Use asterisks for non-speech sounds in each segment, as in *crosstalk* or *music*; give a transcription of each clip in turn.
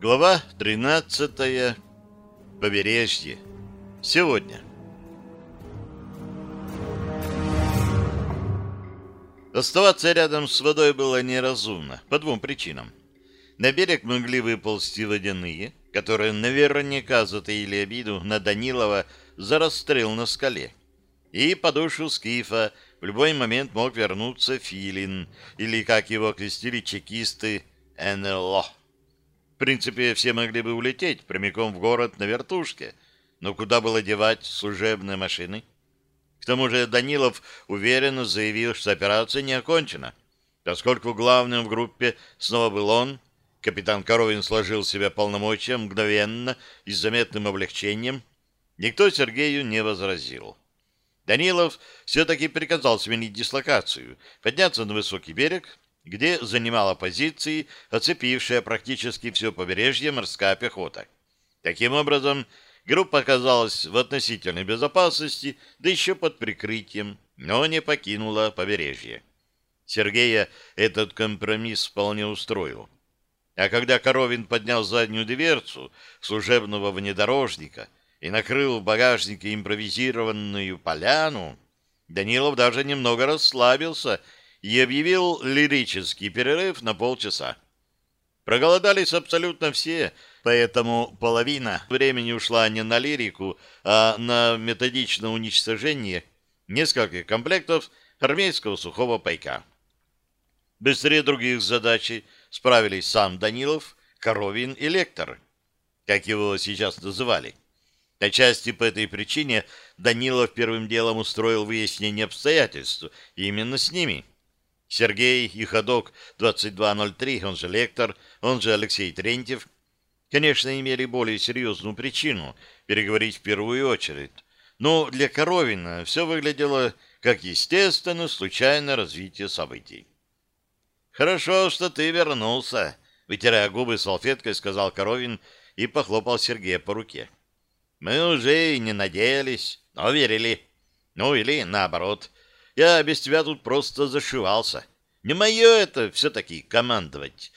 Глава 13. Побережье. Сегодня. Оставаться рядом с водой было неразумно по двум причинам. На берег могли выползти водяные, которые наверняка затаили обиду на Данилова за расстрел на скале. И по душу Скифа в любой момент мог вернуться Филин, или, как его крестили чекисты, НЛО. Принципе, все могли бы улететь прямиком в город на вертушке, но куда было девать служебные машины? К тому же Данилов уверенно заявил, что операция не окончена, поскольку главным в группе снова был он, капитан Коровин сложил себя полномочия мгновенно и с заметным облегчением, никто Сергею не возразил. Данилов все-таки приказал сменить дислокацию, подняться на высокий берег, где занимала позиции оцепившая практически все побережье морская пехота. Таким образом, группа оказалась в относительной безопасности, да еще под прикрытием, но не покинула побережье. Сергея этот компромисс вполне устроил. А когда Коровин поднял заднюю дверцу служебного внедорожника и накрыл в багажнике импровизированную поляну, Данилов даже немного расслабился и объявил лирический перерыв на полчаса. Проголодались абсолютно все, поэтому половина времени ушла не на лирику, а на методичное уничтожение нескольких комплектов армейского сухого пайка. Быстрее других задач справились сам Данилов, Коровин и Лектор, как его сейчас называли. Отчасти по этой причине Данилов первым делом устроил выяснение обстоятельств именно с ними. Сергей и ходок 2203, он же Лектор, он же Алексей Трентьев, конечно, имели более серьезную причину переговорить в первую очередь. Но для Коровина все выглядело как естественно случайное развитие событий. «Хорошо, что ты вернулся», — вытирая губы салфеткой, сказал Коровин и похлопал Сергея по руке. «Мы уже и не надеялись, но верили. Ну или наоборот, я без тебя тут просто зашивался. Не мое это все-таки командовать.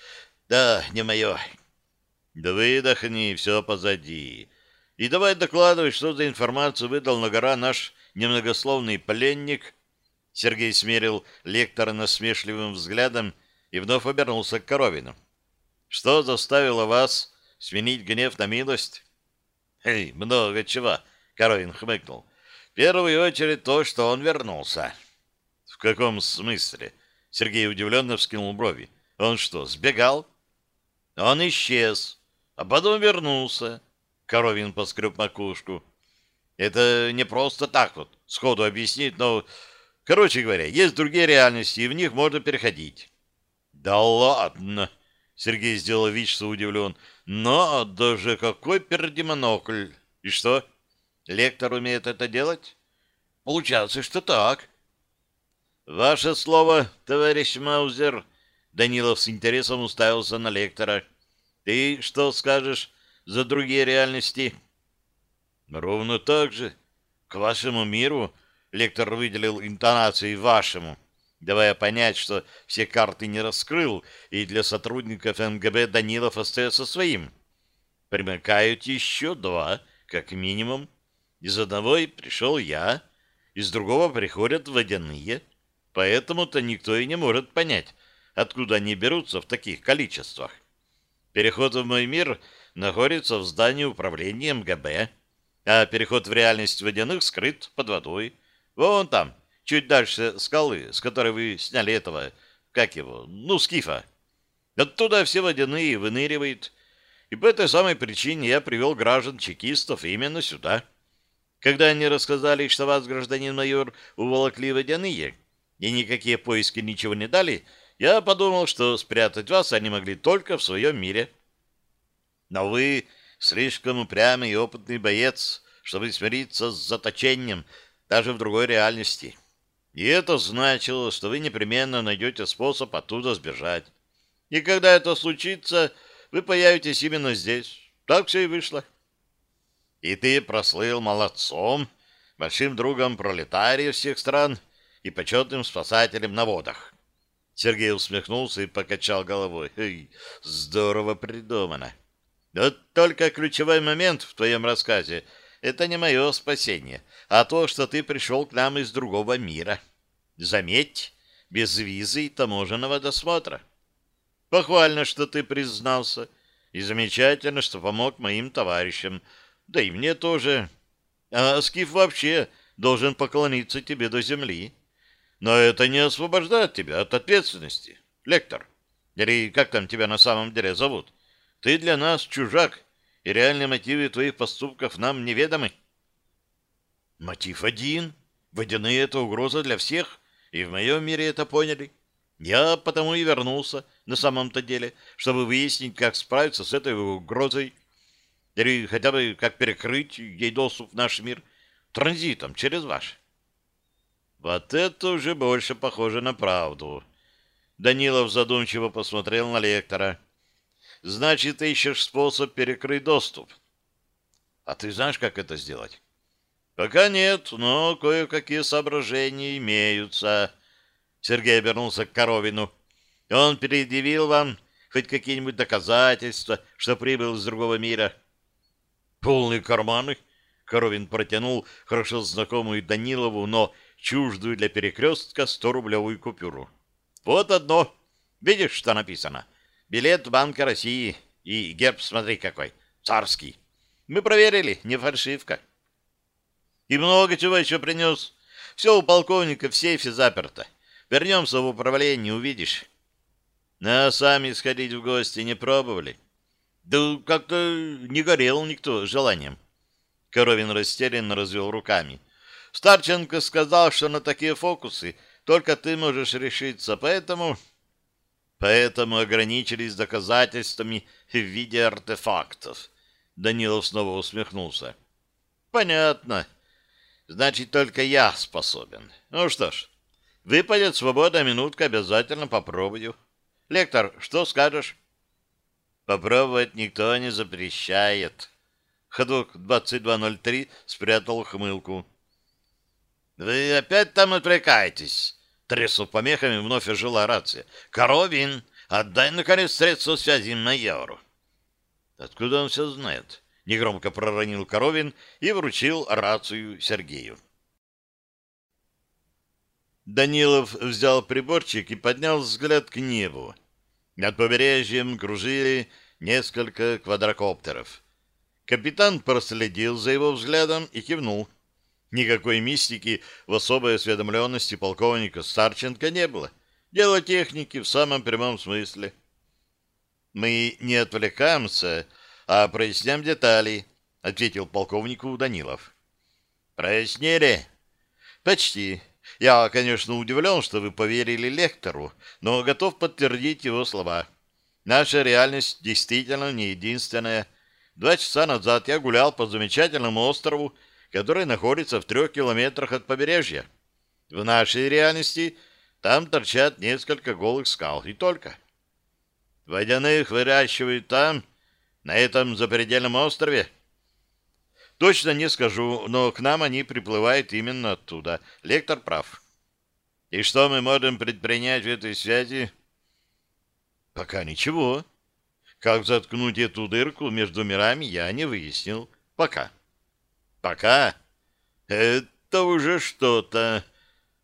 Да, не мое. Да выдохни, все позади. И давай докладывай, что за информацию выдал на гора наш немногословный пленник. Сергей смерил лектора насмешливым взглядом и вновь обернулся к Коровину. Что заставило вас сменить гнев на милость? Эй, много чего, Коровин хмыкнул. В первую очередь то, что он вернулся. В каком смысле? Сергей удивленно вскинул брови. Он что, сбегал? Он исчез, а потом вернулся. Коровин поскреб макушку. Это не просто так вот сходу объяснить, но, короче говоря, есть другие реальности, и в них можно переходить. Да ладно! Сергей сделал вид, что удивлен. Но даже какой пердемонокль! И что? Лектор умеет это делать? Получается, что так. Ваше слово, товарищ Маузер. Данилов с интересом уставился на лектора. Ты что скажешь за другие реальности? Ровно так же. К вашему миру лектор выделил интонации вашему, давая понять, что все карты не раскрыл, и для сотрудников МГБ Данилов остается своим. Примыкают еще два, как минимум. Из одного и пришел я, из другого приходят водяные. Поэтому-то никто и не может понять, откуда они берутся в таких количествах. Переход в мой мир находится в здании управления МГБ, а переход в реальность водяных скрыт под водой. Вон там, чуть дальше скалы, с которой вы сняли этого, как его, ну, скифа. Оттуда все водяные выныривают. И по этой самой причине я привел граждан-чекистов именно сюда. Когда они рассказали, что вас, гражданин майор, уволокли водяные, и никакие поиски ничего не дали, я подумал, что спрятать вас они могли только в своем мире. Но вы слишком упрямый и опытный боец, чтобы смириться с заточением даже в другой реальности. И это значило, что вы непременно найдете способ оттуда сбежать. И когда это случится, вы появитесь именно здесь. Так все и вышло. И ты прослыл молодцом, большим другом пролетариев всех стран — и почетным спасателем на водах. Сергей усмехнулся и покачал головой. Эй, здорово придумано. Вот только ключевой момент в твоем рассказе — это не мое спасение, а то, что ты пришел к нам из другого мира. Заметь, без визы и таможенного досмотра. Похвально, что ты признался, и замечательно, что помог моим товарищам, да и мне тоже. А Скиф вообще должен поклониться тебе до земли. Но это не освобождает тебя от ответственности, лектор. Или как там тебя на самом деле зовут? Ты для нас чужак, и реальные мотивы твоих поступков нам неведомы. Мотив один. Водяные — это угроза для всех, и в моем мире это поняли. Я потому и вернулся на самом-то деле, чтобы выяснить, как справиться с этой угрозой, или хотя бы как перекрыть ей доступ в наш мир транзитом через ваш. Вот это уже больше похоже на правду. Данилов задумчиво посмотрел на лектора. Значит, ты ищешь способ перекрыть доступ. А ты знаешь, как это сделать? Пока нет, но кое-какие соображения имеются. Сергей обернулся к Коровину. Он предъявил вам хоть какие-нибудь доказательства, что прибыл из другого мира? Полные карманы. Коровин протянул хорошо знакомую Данилову, но чуждую для перекрестка 100-рублевую купюру. Вот одно. Видишь, что написано? Билет Банка России. И герб, смотри какой, царский. Мы проверили, не фальшивка. И много чего еще принес. Все у полковника в сейфе заперто. Вернемся в управление, увидишь. А сами сходить в гости не пробовали? Да как-то не горел никто желанием. Коровин растерянно развел руками. Старченко сказал, что на такие фокусы только ты можешь решиться, поэтому... Поэтому ограничились доказательствами в виде артефактов. Данилов снова усмехнулся. Понятно. Значит, только я способен. Ну что ж, выпадет свободная минутка, обязательно попробую. Лектор, что скажешь? Попробовать никто не запрещает. Ходок 2203 спрятал хмылку. «Вы опять там отвлекаетесь?» Треснув помехами, вновь ожила рация. «Коровин, отдай, наконец, средства связи майору». «Откуда он все знает?» Негромко проронил Коровин и вручил рацию Сергею. Данилов взял приборчик и поднял взгляд к небу. Над побережьем кружили несколько квадрокоптеров. Капитан проследил за его взглядом и кивнул. Никакой мистики в особой осведомленности полковника Старченко не было. Дело техники в самом прямом смысле. «Мы не отвлекаемся, а проясняем детали», — ответил полковнику Данилов. «Прояснили?» «Почти. Я, конечно, удивлен, что вы поверили лектору, но готов подтвердить его слова. Наша реальность действительно не единственная. Два часа назад я гулял по замечательному острову, который находится в трех километрах от побережья. В нашей реальности там торчат несколько голых скал, и только. Водяных выращивают там, на этом запредельном острове. Точно не скажу, но к нам они приплывают именно оттуда. Лектор прав. И что мы можем предпринять в этой связи? Пока ничего. Как заткнуть эту дырку между мирами, я не выяснил. Пока. Пока. Это уже что-то.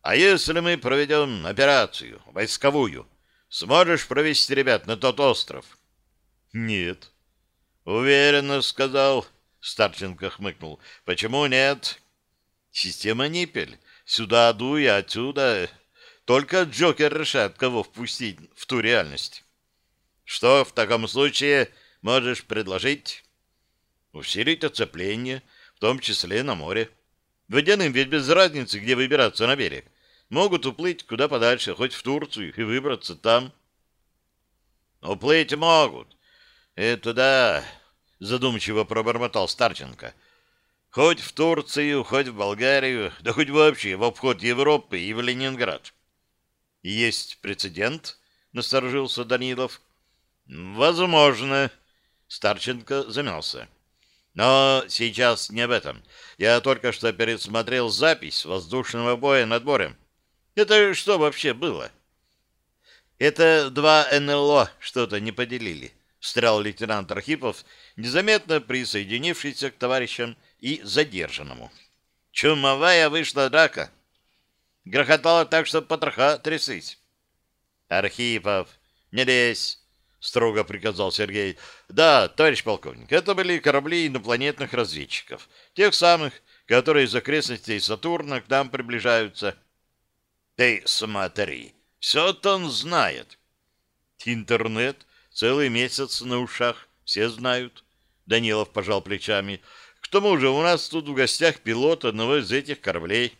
А если мы проведем операцию, войсковую, сможешь провести ребят на тот остров? Нет. Уверенно сказал. Старченко хмыкнул. Почему нет? Система Ниппель. Сюда дуй, отсюда... Только Джокер решает, кого впустить в ту реальность. Что в таком случае можешь предложить? Усилить оцепление, в том числе на море. Водяным ведь без разницы, где выбираться на берег. Могут уплыть куда подальше, хоть в Турцию, и выбраться там. Уплыть могут. Это да, задумчиво пробормотал Старченко. Хоть в Турцию, хоть в Болгарию, да хоть вообще в обход Европы и в Ленинград. Есть прецедент, насторожился Данилов. Возможно. Старченко замялся. Но сейчас не об этом. Я только что пересмотрел запись воздушного боя над морем. Это что вообще было? Это два НЛО что-то не поделили, встрял лейтенант Архипов, незаметно присоединившийся к товарищам и задержанному. Чумовая вышла драка. Грохотала так, что потроха трясись. Архипов, не лезь, строго приказал Сергей. Да, товарищ полковник, это были корабли инопланетных разведчиков, тех самых, которые из окрестностей Сатурна к нам приближаются. Ты смотри, все-то он знает. Интернет целый месяц на ушах, все знают. Данилов пожал плечами. К тому же у нас тут в гостях пилот одного из этих кораблей.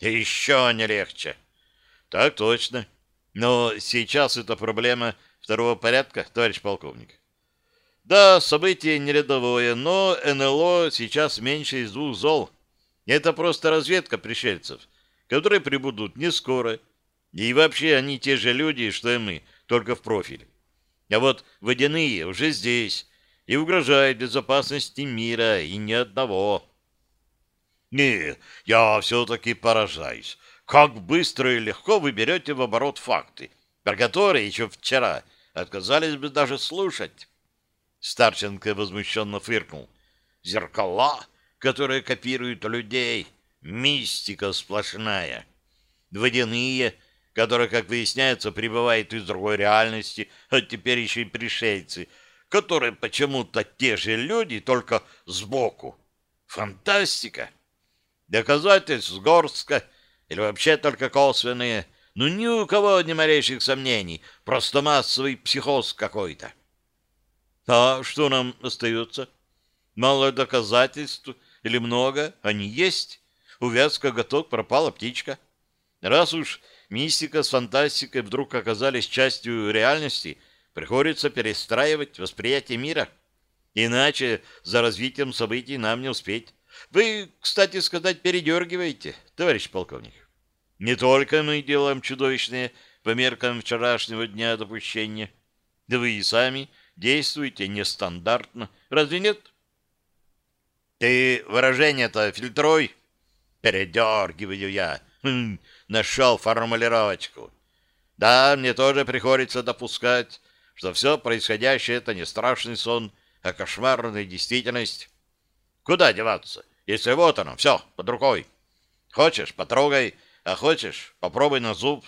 Еще не легче. Так точно. Но сейчас это проблема второго порядка, товарищ полковник. Да, событие не но НЛО сейчас меньше из двух зол. Это просто разведка пришельцев, которые прибудут не скоро. И вообще они те же люди, что и мы, только в профиль. А вот водяные уже здесь и угрожают безопасности мира, и ни одного. Не, я все-таки поражаюсь. Как быстро и легко вы берете в оборот факты, про которые еще вчера отказались бы даже слушать. Старченко возмущенно фыркнул. Зеркала, которые копируют людей, мистика сплошная. Водяные, которые, как выясняется, прибывают из другой реальности, а теперь еще и пришельцы, которые почему-то те же люди, только сбоку. Фантастика! Доказательств горстка или вообще только косвенные. Ну, ни у кого ни малейших сомнений. Просто массовый психоз какой-то. А что нам остается? Мало доказательств или много? Они есть. Увязка готов, пропала птичка. Раз уж мистика с фантастикой вдруг оказались частью реальности, приходится перестраивать восприятие мира. Иначе за развитием событий нам не успеть. Вы, кстати сказать, передергиваете, товарищ полковник. Не только мы делаем чудовищные по меркам вчерашнего дня допущения. Да вы и сами действуете нестандартно. Разве нет? Ты выражение-то фильтруй. Передергиваю я. Хм, нашел формулировочку. Да, мне тоже приходится допускать, что все происходящее — это не страшный сон, а кошмарная действительность. Куда деваться? Если вот оно, все, под рукой. Хочешь, потрогай, а хочешь, попробуй на зуб.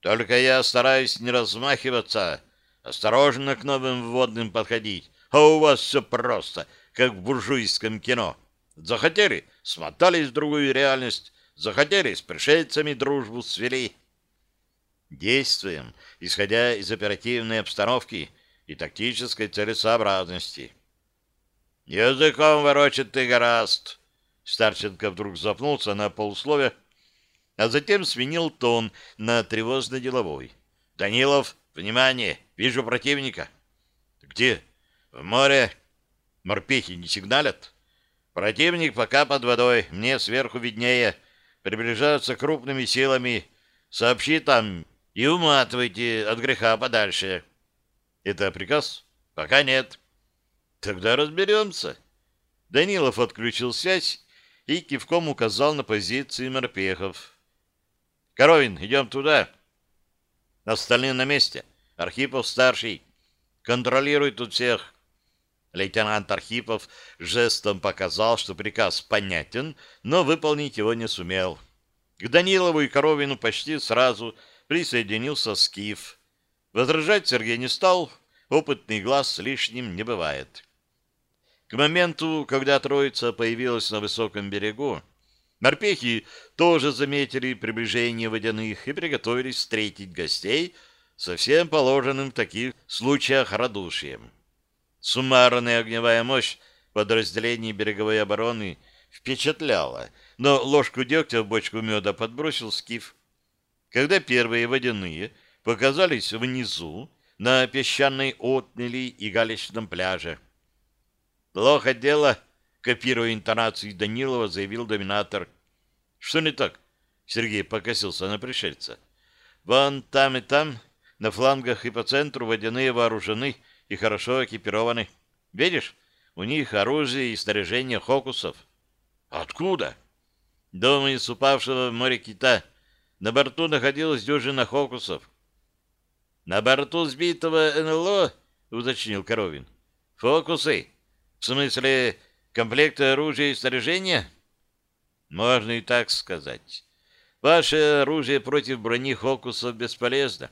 Только я стараюсь не размахиваться, осторожно к новым вводным подходить. А у вас все просто, как в буржуйском кино. Захотели — смотались в другую реальность, захотели — с пришельцами дружбу свели. Действуем, исходя из оперативной обстановки и тактической целесообразности. Языком ворочать ты гораст. Старченко вдруг запнулся на полусловие, а затем сменил тон на тревожно-деловой. Данилов, внимание, вижу противника. Где? В море. Морпехи не сигналят? Противник пока под водой, мне сверху виднее. Приближаются крупными силами. Сообщи там и уматывайте от греха подальше. Это приказ? Пока нет. Тогда разберемся. Данилов отключил связь и кивком указал на позиции морпехов. Коровин, идем туда. Остальные на месте. Архипов старший. Контролируй тут всех. Лейтенант Архипов жестом показал, что приказ понятен, но выполнить его не сумел. К Данилову и Коровину почти сразу присоединился Скиф. Возражать Сергей не стал, опытный глаз лишним не бывает. К моменту, когда троица появилась на высоком берегу, морпехи тоже заметили приближение водяных и приготовились встретить гостей со всем положенным в таких случаях радушием. Суммарная огневая мощь подразделений береговой обороны впечатляла, но ложку дегтя в бочку меда подбросил скиф. Когда первые водяные показались внизу, на песчаной отмели и галечном пляже, Плохо дело, копируя интонацию Данилова, заявил доминатор. Что не так? Сергей покосился на пришельца. Вон там и там, на флангах и по центру водяные вооружены и хорошо экипированы. Видишь, у них оружие и снаряжение хокусов. Откуда? Дома из упавшего в море кита. На борту находилась дюжина хокусов. На борту сбитого НЛО, уточнил Коровин. Фокусы? В смысле, комплекты оружия и снаряжения? Можно и так сказать. Ваше оружие против брони фокусов бесполезно.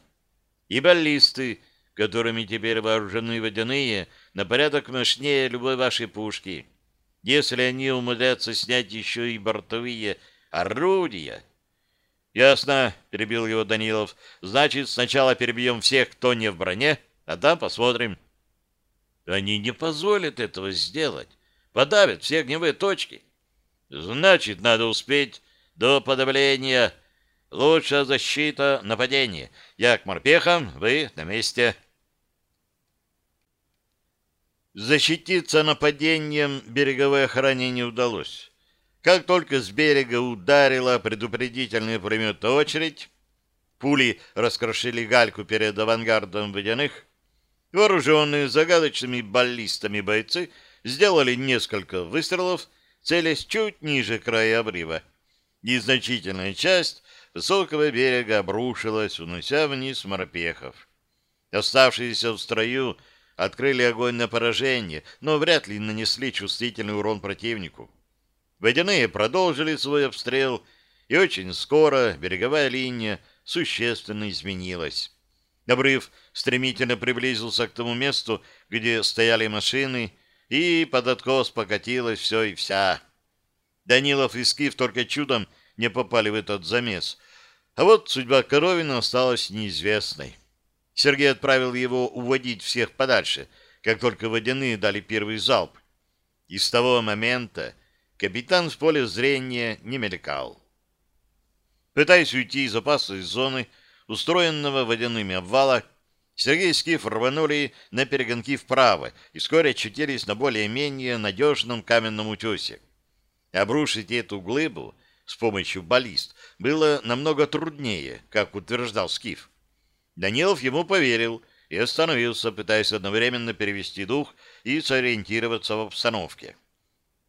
И баллисты, которыми теперь вооружены водяные, на порядок мощнее любой вашей пушки. Если они умудрятся снять еще и бортовые орудия... Ясно, перебил его Данилов. Значит, сначала перебьем всех, кто не в броне, а там посмотрим. Они не позволят этого сделать. Подавят все огневые точки. Значит, надо успеть до подавления. Лучшая защита — нападение. Я к морпехам, вы на месте. Защититься нападением береговой охране не удалось. Как только с берега ударила предупредительная пулеметная очередь, пули раскрошили гальку перед авангардом водяных, Вооруженные загадочными баллистами бойцы сделали несколько выстрелов, целясь чуть ниже края обрыва. Незначительная часть высокого берега обрушилась, унося вниз морпехов. Оставшиеся в строю открыли огонь на поражение, но вряд ли нанесли чувствительный урон противнику. Водяные продолжили свой обстрел, и очень скоро береговая линия существенно изменилась. Обрыв стремительно приблизился к тому месту, где стояли машины, и под откос покатилось все и вся. Данилов и Скиф только чудом не попали в этот замес. А вот судьба Коровина осталась неизвестной. Сергей отправил его уводить всех подальше, как только водяные дали первый залп. И с того момента капитан в поле зрения не мелькал. Пытаясь уйти из опасной зоны, устроенного водяными обвала, Сергей и Скиф рванули на перегонки вправо и вскоре очутились на более-менее надежном каменном утесе. Обрушить эту глыбу с помощью баллист было намного труднее, как утверждал Скиф. Данилов ему поверил и остановился, пытаясь одновременно перевести дух и сориентироваться в обстановке.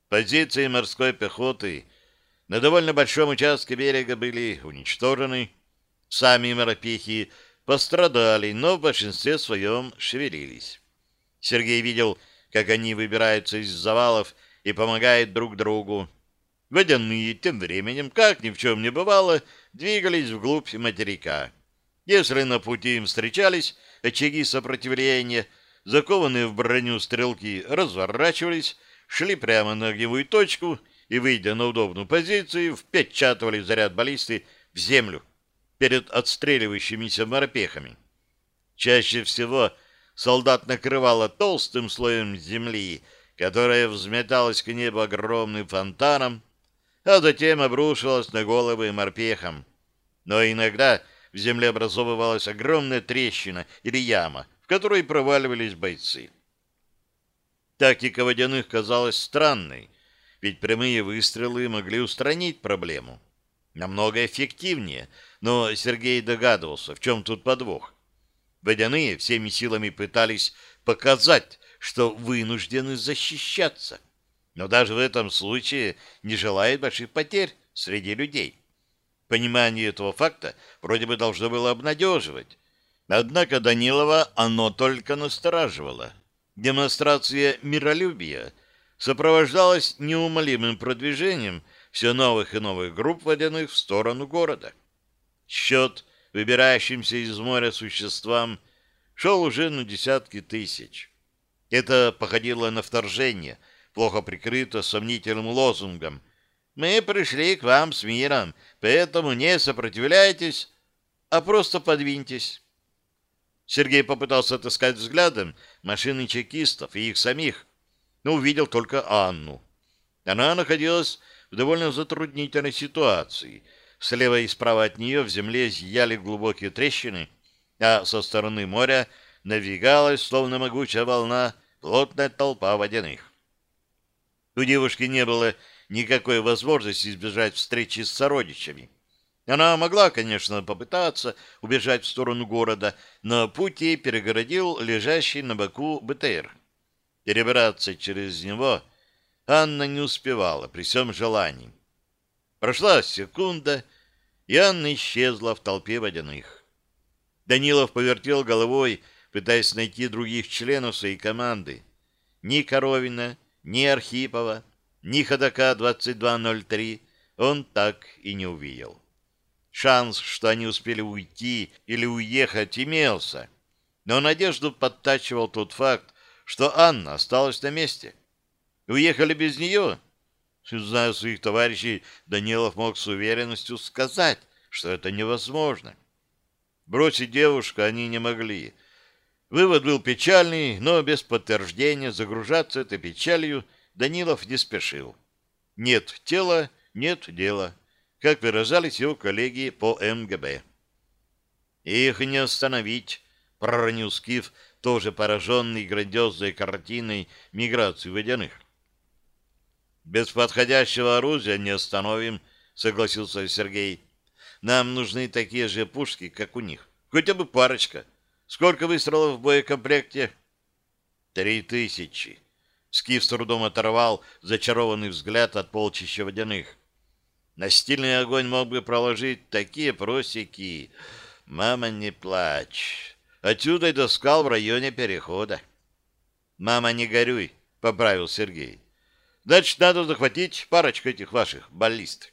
Позиции морской пехоты на довольно большом участке берега были уничтожены, Сами морпехи пострадали, но в большинстве своем шевелились. Сергей видел, как они выбираются из завалов и помогают друг другу. Водяные тем временем, как ни в чем не бывало, двигались вглубь материка. Если на пути им встречались очаги сопротивления, закованные в броню стрелки разворачивались, шли прямо на огневую точку и, выйдя на удобную позицию, впечатывали заряд баллисты в землю, перед отстреливающимися морпехами. Чаще всего солдат накрывало толстым слоем земли, которая взметалась к небу огромным фонтаном, а затем обрушилась на головы морпехам. Но иногда в земле образовывалась огромная трещина или яма, в которой проваливались бойцы. Тактика водяных казалась странной, ведь прямые выстрелы могли устранить проблему. Намного эффективнее — но Сергей догадывался, в чем тут подвох. Водяные всеми силами пытались показать, что вынуждены защищаться, но даже в этом случае не желают больших потерь среди людей. Понимание этого факта вроде бы должно было обнадеживать. Однако Данилова оно только настораживало. Демонстрация миролюбия сопровождалась неумолимым продвижением все новых и новых групп водяных в сторону города. Счет выбирающимся из моря существам шел уже на десятки тысяч. Это походило на вторжение, плохо прикрыто сомнительным лозунгом. «Мы пришли к вам с миром, поэтому не сопротивляйтесь, а просто подвиньтесь». Сергей попытался отыскать взглядом машины чекистов и их самих, но увидел только Анну. Она находилась в довольно затруднительной ситуации — Слева и справа от нее в земле зияли глубокие трещины, а со стороны моря навигалась, словно могучая волна, плотная толпа водяных. У девушки не было никакой возможности избежать встречи с сородичами. Она могла, конечно, попытаться убежать в сторону города, но путь ей перегородил лежащий на боку БТР. Перебраться через него Анна не успевала при всем желании. Прошла секунда, и Анна исчезла в толпе водяных. Данилов повертел головой, пытаясь найти других членов своей команды. ни Коровина, ни Архипова, ни ходока 2203 он так и не увидел. Шанс, что они успели уйти или уехать, имелся, но надежду подтачивал тот факт, что Анна осталась на месте. Уехали без нее? Зная своих товарищей, Данилов мог с уверенностью сказать, что это невозможно. Бросить девушку они не могли. Вывод был печальный, но без подтверждения загружаться этой печалью Данилов не спешил. Нет тела, нет дела, как выражались его коллеги по МГБ. Их не остановить, проронил Скиф, тоже пораженный грандиозной картиной миграции водяных. Без подходящего оружия не остановим, согласился Сергей. Нам нужны такие же пушки, как у них. Хотя бы парочка. Сколько выстрелов в боекомплекте? Три тысячи. Скиф с трудом оторвал зачарованный взгляд от полчища водяных. Настильный огонь мог бы проложить такие просеки. Мама, не плачь. Отсюда и до скал в районе перехода. Мама, не горюй, поправил Сергей. Значит, надо захватить парочку этих ваших баллист.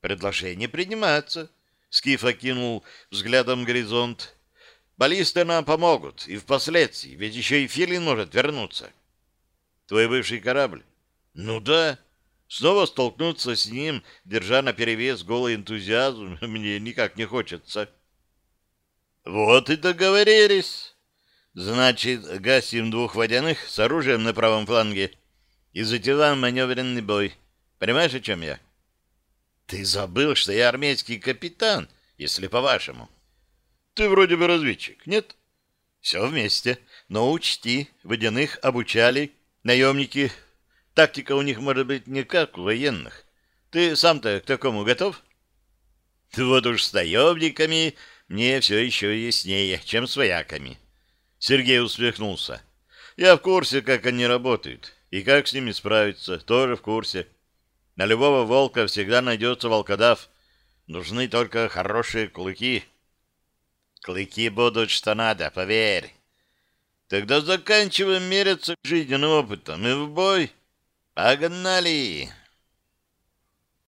Предложение принимается. Скиф окинул взглядом горизонт. Баллисты нам помогут и впоследствии, ведь еще и Филин может вернуться. Твой бывший корабль? Ну да. Снова столкнуться с ним, держа на перевес голый энтузиазм, *laughs* мне никак не хочется. Вот и договорились. Значит, гасим двух водяных с оружием на правом фланге и затеваем маневренный бой. Понимаешь, о чем я? Ты забыл, что я армейский капитан, если по-вашему. Ты вроде бы разведчик, нет? Все вместе. Но учти, водяных обучали наемники. Тактика у них может быть не как у военных. Ты сам-то к такому готов? Вот уж с наемниками мне все еще яснее, чем с вояками. Сергей усмехнулся. Я в курсе, как они работают, и как с ними справиться, тоже в курсе. На любого волка всегда найдется волкодав. Нужны только хорошие клыки. Клыки будут что надо, поверь. Тогда заканчиваем мериться жизненным опытом и в бой. Погнали!